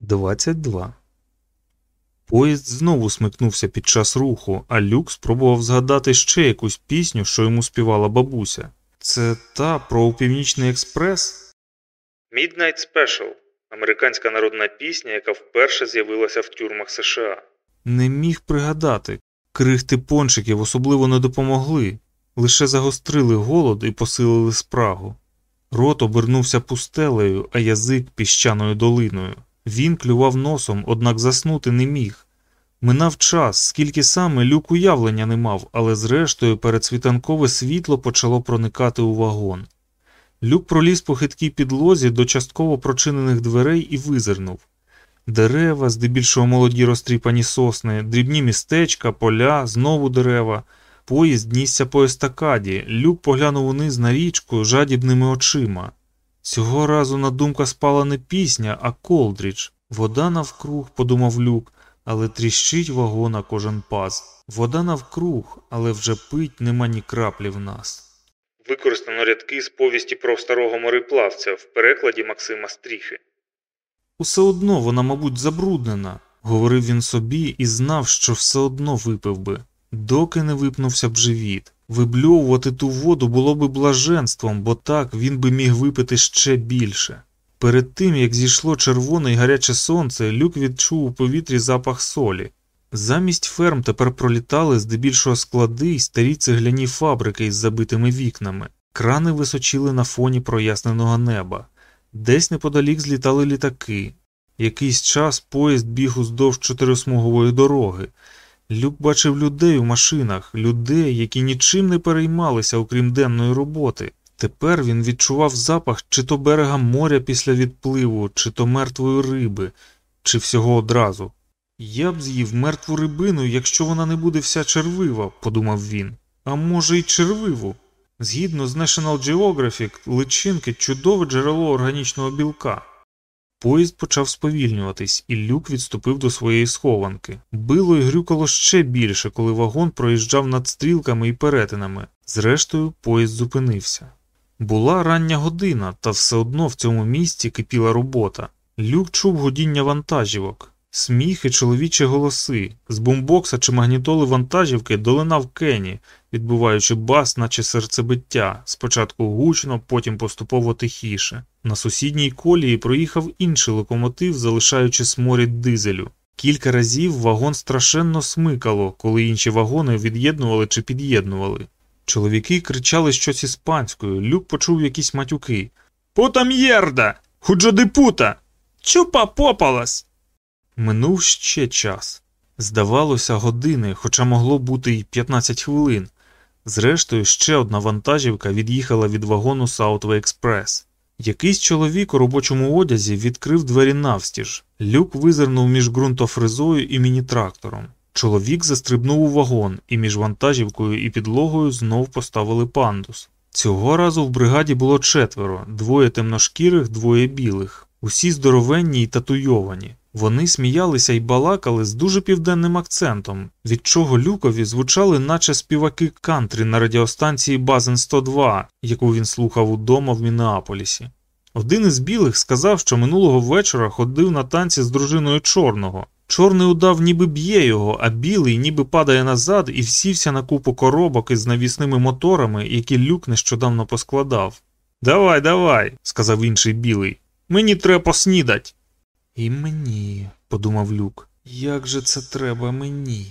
22. Поїзд знову смикнувся під час руху, а люк спробував згадати ще якусь пісню, що йому співала бабуся. Це та про Північний експрес? Midnight Special американська народна пісня, яка вперше з'явилася в тюрмах США. Не міг пригадати. Крихти пончиків особливо не допомогли, лише загострили голод і посилили спрагу. Рот обернувся пустелею, а язик піщаною долиною. Він клював носом, однак заснути не міг. Минав час, скільки саме люк уявлення не мав, але зрештою передсвітанкове світло почало проникати у вагон. Люк проліз по хиткій підлозі до частково прочинених дверей і визирнув. Дерева, здебільшого молоді розтріпані сосни, дрібні містечка, поля, знову дерева. Поїзд нісся по естакаді, люк поглянув униз на річку жадібними очима. Цього разу на думка спала не пісня, а колдріч. Вода навкруг, подумав люк, але тріщить вагона кожен паз. Вода навкруг, але вже пить нема ні краплі в нас. Використано рядки з повісті про старого мореплавця в перекладі Максима Стріхи. Усе одно вона, мабуть, забруднена, говорив він собі і знав, що все одно випив би, доки не випнувся б живіт. Вибльовувати ту воду було би блаженством, бо так він би міг випити ще більше. Перед тим, як зійшло червоне й гаряче сонце, люк відчув у повітрі запах солі. Замість ферм тепер пролітали здебільшого склади й старі цегляні фабрики із забитими вікнами, крани височили на фоні проясненого неба, десь неподалік злітали літаки. Якийсь час поїзд біг уздовж чотирисмугової дороги. Люк бачив людей у машинах, людей, які нічим не переймалися, окрім денної роботи. Тепер він відчував запах чи то берега моря після відпливу, чи то мертвої риби, чи всього одразу. Я б з'їв мертву рибину, якщо вона не буде вся червива, подумав він. А може, й червиву. Згідно з National Geographic, личинки чудове джерело органічного білка. Поїзд почав сповільнюватись, і люк відступив до своєї схованки. Било й грюкало ще більше, коли вагон проїжджав над стрілками і перетинами. Зрештою, поїзд зупинився. Була рання година, та все одно в цьому місці кипіла робота. Люк чув годіння вантажівок, сміх і чоловічі голоси. З бумбокса чи магнітоли вантажівки долинав Кені, відбуваючи бас, наче серцебиття, спочатку гучно, потім поступово тихіше. На сусідній колії проїхав інший локомотив, залишаючи сморід дизелю. Кілька разів вагон страшенно смикало, коли інші вагони від'єднували чи під'єднували. Чоловіки кричали щось іспанською, люк почув якісь матюки. Пута м'єрда! Худжодипута! Чупа попалась! Минув ще час. Здавалося, години, хоча могло бути й 15 хвилин. Зрештою, ще одна вантажівка від'їхала від вагону Southway Експрес. Якийсь чоловік у робочому одязі відкрив двері навстіж. Люк визирнув між ґрунтофризою і міні-трактором. Чоловік застрибнув у вагон, і між вантажівкою і підлогою знов поставили пандус. Цього разу в бригаді було четверо двоє темношкірих, двоє білих, усі здоровенні й татуйовані. Вони сміялися й балакали з дуже південним акцентом, від чого люкові звучали, наче співаки кантрі на радіостанції Базен 102, яку він слухав удома в Мінеаполісі. Один із білих сказав, що минулого вечора ходив на танці з дружиною чорного. Чорний удав, ніби б'є його, а білий ніби падає назад і всівся на купу коробок із навісними моторами, які люк нещодавно поскладав. Давай, давай, сказав інший білий. Мені треба поснідать. І мені, подумав люк, як же це треба мені?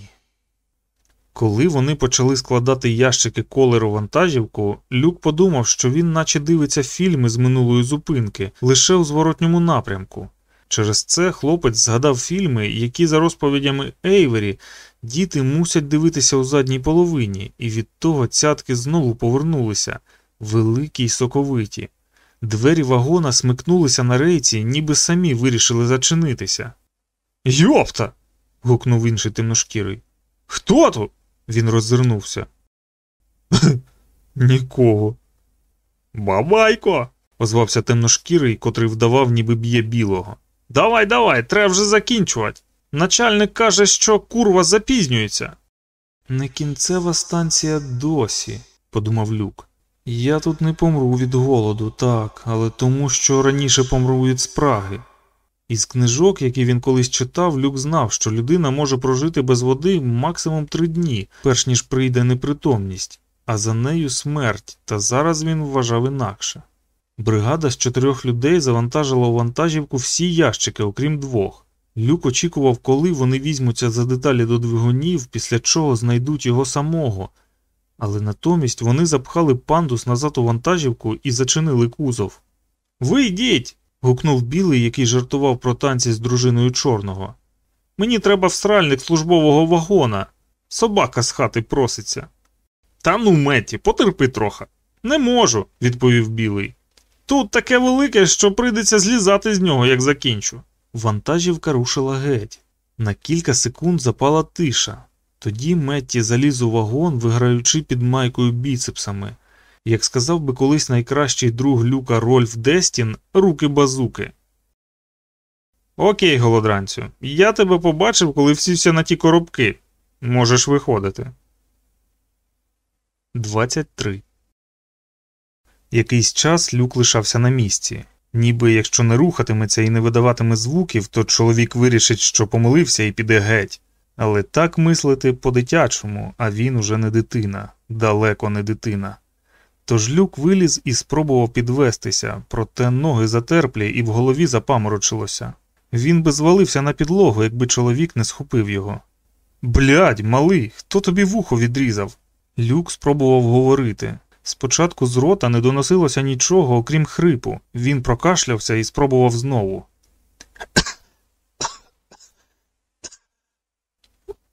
Коли вони почали складати ящики колеру вантажівку, Люк подумав, що він наче дивиться фільми з минулої зупинки лише у зворотньому напрямку. Через це хлопець згадав фільми, які, за розповідями Ейвері, діти мусять дивитися у задній половині, і від того цятки знову повернулися великі й соковиті. Двері вагона смикнулися на рейці, ніби самі вирішили зачинитися. Йопта. гукнув інший темношкірий. Хто тут? Він роззирнувся. Нікого. Бабайко. озвався темношкірий, котрий вдавав, ніби б'є білого. Давай, давай, треба вже закінчувати. Начальник каже, що курва запізнюється. Не кінцева станція досі, подумав люк. Я тут не помру від голоду, так, але тому, що раніше помру від спраги. Із книжок, які він колись читав, Люк знав, що людина може прожити без води максимум три дні, перш ніж прийде непритомність, а за нею смерть, та зараз він вважав інакше. Бригада з чотирьох людей завантажила у вантажівку всі ящики, окрім двох. Люк очікував, коли вони візьмуться за деталі до двигунів, після чого знайдуть його самого, але натомість вони запхали пандус назад у вантажівку і зачинили кузов. Ви йдіть. гукнув білий, який жартував про танці з дружиною чорного. Мені треба всральник службового вагона. Собака з хати проситься. Та ну, Метті, потерпи трохи. Не можу, відповів білий. Тут таке велике, що прийдеться злізати з нього, як закінчу. Вантажівка рушила геть. На кілька секунд запала тиша. Тоді Метті заліз у вагон, виграючи під майкою біцепсами. Як сказав би колись найкращий друг люка Рольф Дестін, руки базуки. Окей, голодранцю, я тебе побачив, коли всівся на ті коробки. Можеш виходити. 23 Якийсь час люк лишався на місці. Ніби якщо не рухатиметься і не видаватиме звуків, то чоловік вирішить, що помилився і піде геть. Але так мислити по-дитячому, а він уже не дитина, далеко не дитина. Тож люк виліз і спробував підвестися, проте ноги затерплі і в голові запаморочилося. Він би звалився на підлогу, якби чоловік не схопив його. Блядь, малий, хто тобі вухо відрізав? Люк спробував говорити. Спочатку з рота не доносилося нічого, окрім хрипу. Він прокашлявся і спробував знову.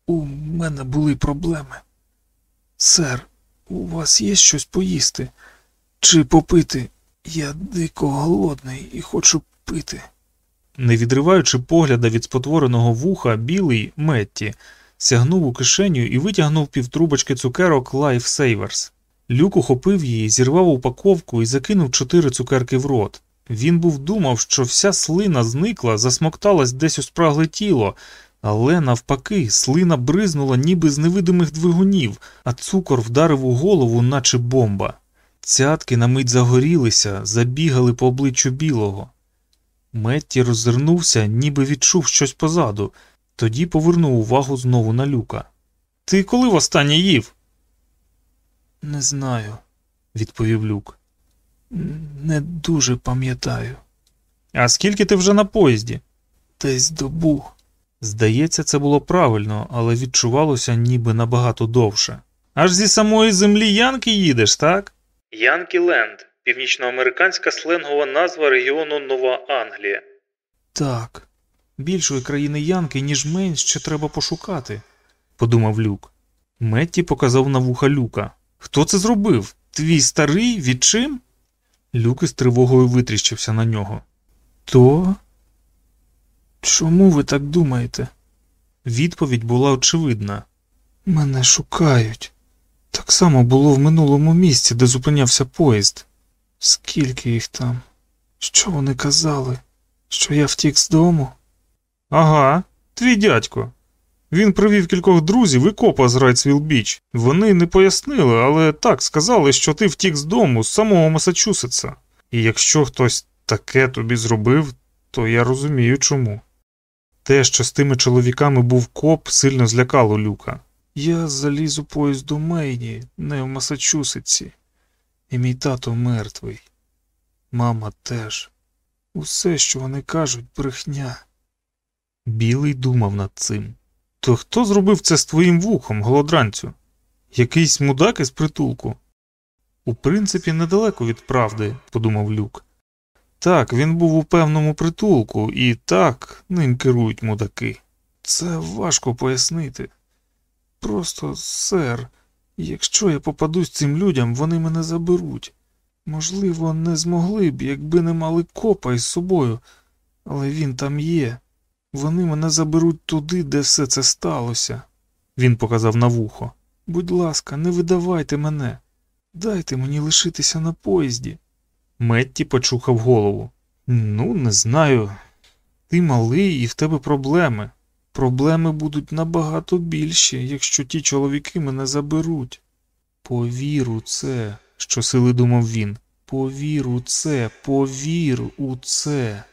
У мене були проблеми. Сер, у вас є щось поїсти? Чи попити? Я дико голодний і хочу пити. Не відриваючи погляда від спотвореного вуха, білий Метті сягнув у кишеню і витягнув півтрубочки цукерок Life Savers. Люк ухопив її, зірвав упаковку і закинув чотири цукерки в рот. Він був думав, що вся слина зникла, засмокталась десь у спрагле тіло, але навпаки, слина бризнула ніби з невидимих двигунів, а цукор вдарив у голову, наче бомба. Цятки на мить загорілися, забігали по обличчю білого. Метті роззирнувся, ніби відчув щось позаду, тоді повернув увагу знову на люка. Ти коли востаннє їв? Не знаю, відповів люк. Не дуже пам'ятаю. А скільки ти вже на поїзді? Десь добу. Здається, це було правильно, але відчувалося ніби набагато довше. Аж зі самої землі Янки їдеш, так? Янкі Ленд північноамериканська сленгова назва регіону Нова Англія. Так, більшої країни Янки, ніж Мейн, ще треба пошукати, подумав Люк. Метті показав на вуха Люка. Хто це зробив? Твій старий відчим? Люк із тривогою витріщився на нього. То? Чому ви так думаєте? Відповідь була очевидна. Мене шукають. Так само було в минулому місці, де зупинявся поїзд. Скільки їх там? Що вони казали? Що я втік з дому? Ага, твій дядько. Він привів кількох друзів і копа з Райтсвіл Біч. Вони не пояснили, але так сказали, що ти втік з дому з самого Масачусетса. І якщо хтось таке тобі зробив, то я розумію чому. Те, що з тими чоловіками був коп, сильно злякало люка. Я заліз у поїзд у Мейні, не в Масачусетсі, і мій тато мертвий. Мама теж. Усе, що вони кажуть, брехня. Білий думав над цим. То хто зробив це з твоїм вухом, голодранцю? Якийсь мудак із притулку? У принципі, недалеко від правди, подумав Люк. Так, він був у певному притулку, і так ним керують мудаки. Це важко пояснити. Просто, сер, якщо я попадусь цим людям, вони мене заберуть. Можливо, не змогли б, якби не мали копа із собою, але він там є. Вони мене заберуть туди, де все це сталося. Він показав на вухо. Будь ласка, не видавайте мене. Дайте мені лишитися на поїзді. Метті почухав голову. Ну, не знаю. Ти малий і в тебе проблеми. Проблеми будуть набагато більші, якщо ті чоловіки мене заберуть. Повір у це, щосили думав він. Повір у це, повір у це.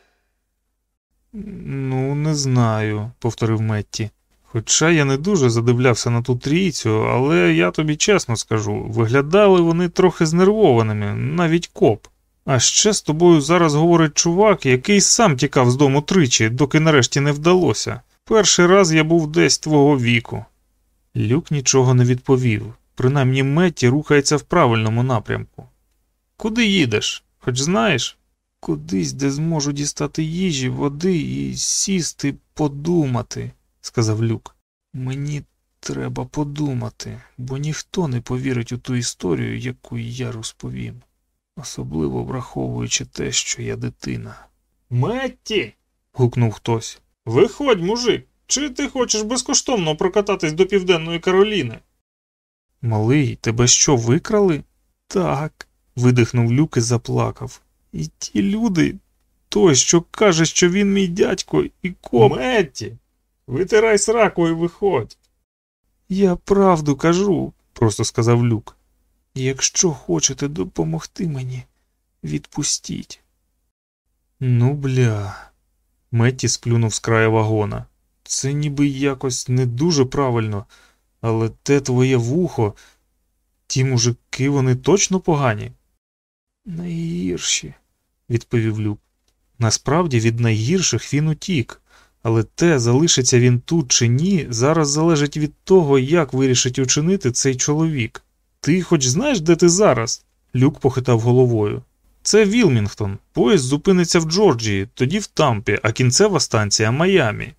Ну, не знаю, повторив Метті. Хоча я не дуже задивлявся на ту трійцю, але я тобі чесно скажу, виглядали вони трохи знервованими, навіть коп. А ще з тобою зараз говорить чувак, який сам тікав з дому тричі, доки нарешті не вдалося. Перший раз я був десь твого віку. Люк нічого не відповів, принаймні Метті рухається в правильному напрямку. Куди їдеш? Хоч знаєш? Кудись, де зможу дістати їжі, води і сісти, подумати, сказав Люк. Мені треба подумати, бо ніхто не повірить у ту історію, яку я розповім, особливо враховуючи те, що я дитина. Метті. гукнув хтось. Виходь, мужик, чи ти хочеш безкоштовно прокататись до Південної Кароліни? Малий, тебе що, викрали? Так, видихнув Люк і заплакав. І ті люди, той, що каже, що він мій дядько, і коп. Метті, витирай сраку і виходь. Я правду кажу, просто сказав Люк. Якщо хочете допомогти мені, відпустіть. Ну, бля. Метті сплюнув з краю вагона. Це ніби якось не дуже правильно, але те твоє вухо, ті мужики, вони точно погані? Найгірші, відповів Люк. Насправді від найгірших він утік, але те, залишиться він тут чи ні, зараз залежить від того, як вирішить учинити цей чоловік. Ти хоч знаєш, де ти зараз? Люк похитав головою. Це Вілмінгтон. Поїзд зупиниться в Джорджії, тоді в Тампі, а кінцева станція Майамі.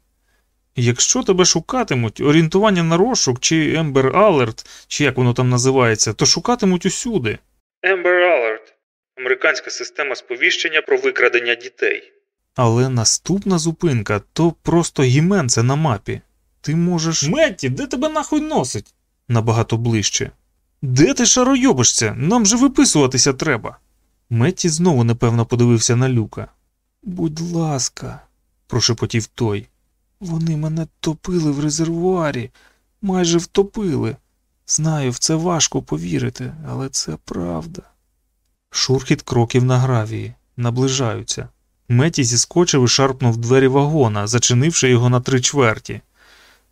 Якщо тебе шукатимуть, орієнтування на розшук чи Ember Alert, чи як воно там називається, то шукатимуть усюди. Ember Alert американська система сповіщення про викрадення дітей. Але наступна зупинка то просто гіменце на мапі. Ти можеш. Метті, де тебе нахуй носить? Набагато ближче. Де ти шаройобишся? Нам же виписуватися треба. Метті знову непевно подивився на люка. Будь ласка, прошепотів той. Вони мене топили в резервуарі, майже втопили. Знаю, в це важко повірити, але це правда. Шурхіт кроків на гравії, наближаються. Меті зіскочив і шарпнув двері вагона, зачинивши його на три чверті.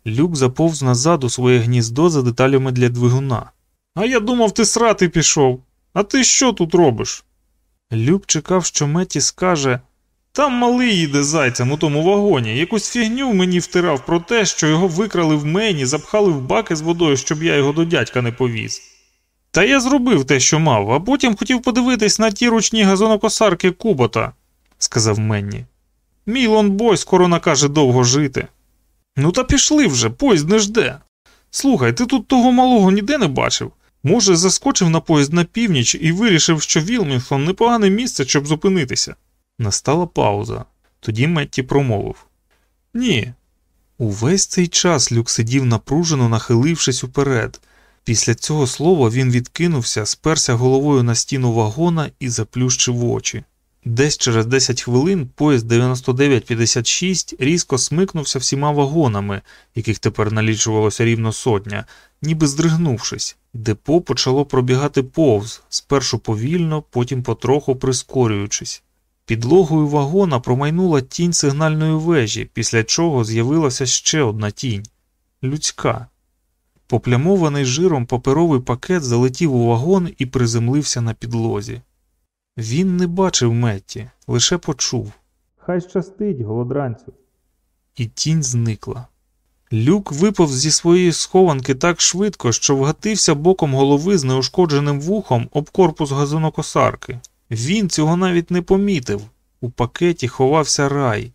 Люк заповз назад у своє гніздо за деталями для двигуна. А я думав, ти срати пішов. А ти що тут робиш? Люк чекав, що Меті скаже там малий їде зайцем у тому вагоні, якусь фігню мені втирав про те, що його викрали в мені, запхали в баки з водою, щоб я його до дядька не повіз. Та я зробив те, що мав, а потім хотів подивитись на ті ручні газонокосарки Кубота, сказав Менні. Мій лонбой скоро накаже довго жити. Ну та пішли вже, поїзд не жде. Слухай, ти тут того малого ніде не бачив? Може, заскочив на поїзд на північ і вирішив, що Вілмінгтон непогане місце, щоб зупинитися. Настала пауза. Тоді Метті промовив Ні. Увесь цей час Люк сидів напружено, нахилившись уперед. Після цього слова він відкинувся, сперся головою на стіну вагона і заплющив очі. Десь через 10 хвилин поїзд 9956 різко смикнувся всіма вагонами, яких тепер налічувалося рівно сотня, ніби здригнувшись. Депо почало пробігати повз, спершу повільно, потім потроху прискорюючись. Підлогою вагона промайнула тінь сигнальної вежі, після чого з'явилася ще одна тінь людська. Поплямований жиром паперовий пакет залетів у вагон і приземлився на підлозі. Він не бачив Метті, лише почув Хай щастить, голодранцю. І тінь зникла. Люк випав зі своєї схованки так швидко, що вгатився боком голови з неушкодженим вухом об корпус газонокосарки. Він цього навіть не помітив. У пакеті ховався рай.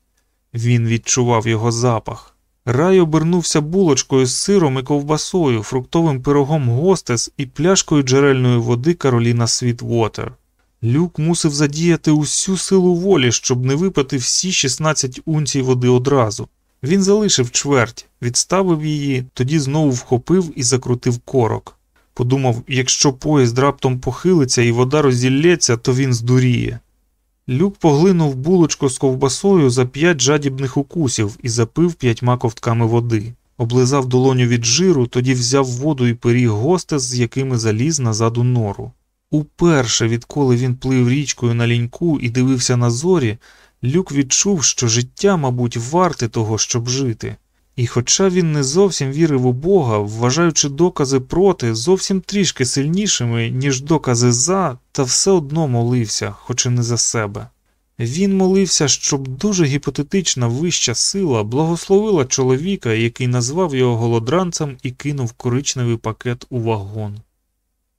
Він відчував його запах. Рай обернувся булочкою з сиром і ковбасою, фруктовим пирогом гостес і пляшкою джерельної води Кароліна Світвотер. Люк мусив задіяти усю силу волі, щоб не випити всі 16 унцій води одразу. Він залишив чверть, відставив її, тоді знову вхопив і закрутив корок. Подумав, якщо поїзд раптом похилиться і вода розілється, то він здуріє. Люк поглинув булочку з ковбасою за п'ять жадібних укусів і запив п'ятьма ковтками води. Облизав долоню від жиру, тоді взяв воду і пиріг гостес, з якими заліз назад у нору. Уперше, відколи він плив річкою на ліньку і дивився на зорі, Люк відчув, що життя, мабуть, варте того, щоб жити. І хоча він не зовсім вірив у Бога, вважаючи докази проти зовсім трішки сильнішими, ніж докази за, та все одно молився, хоч і не за себе. Він молився, щоб дуже гіпотетична вища сила благословила чоловіка, який назвав його голодранцем і кинув коричневий пакет у вагон.